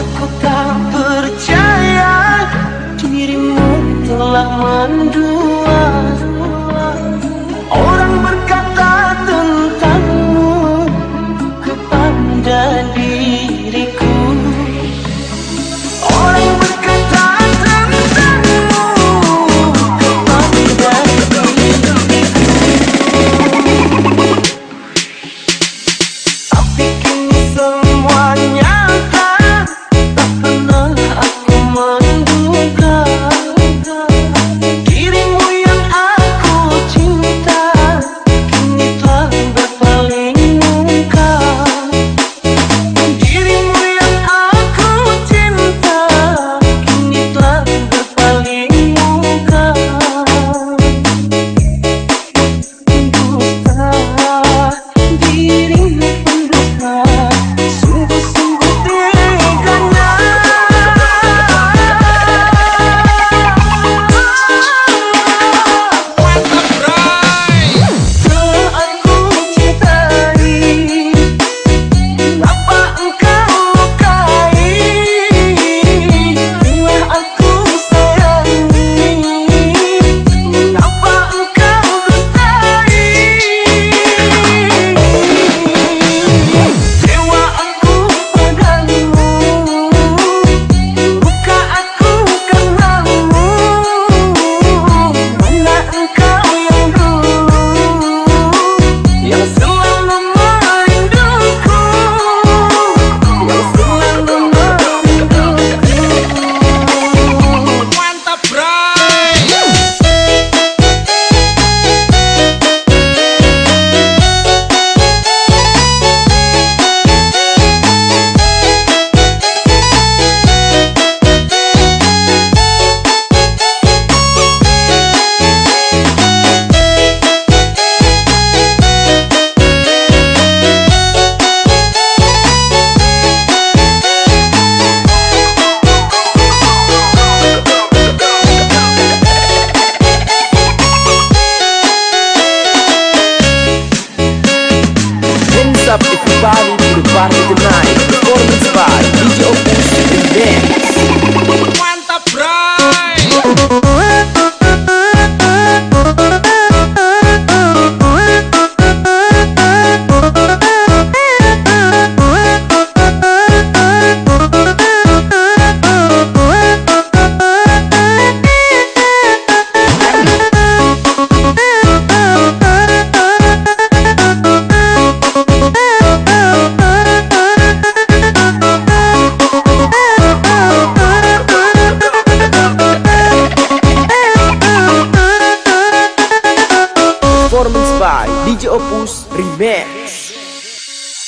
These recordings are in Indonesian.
aku tak percaya dirimu telah mendua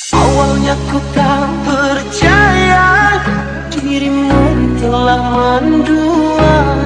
Awalnya ku tak percaya Dirimu telah mendua.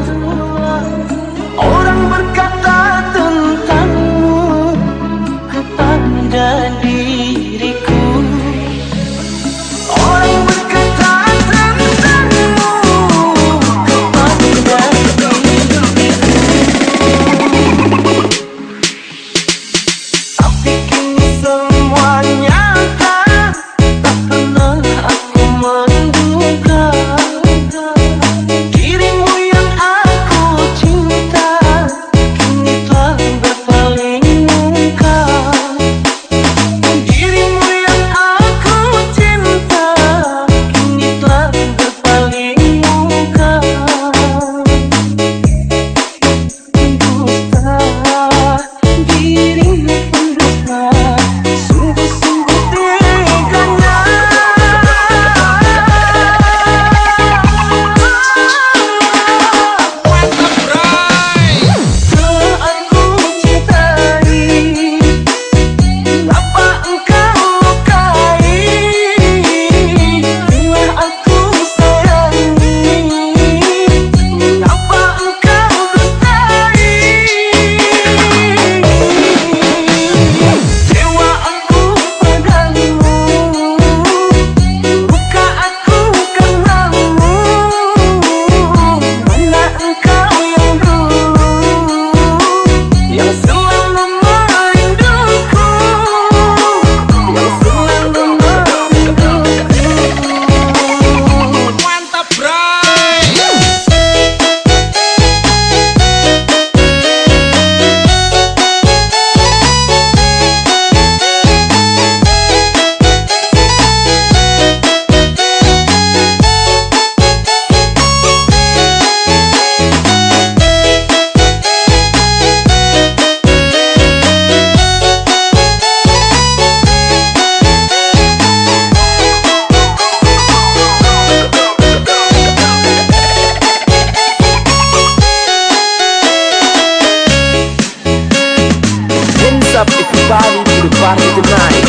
party tonight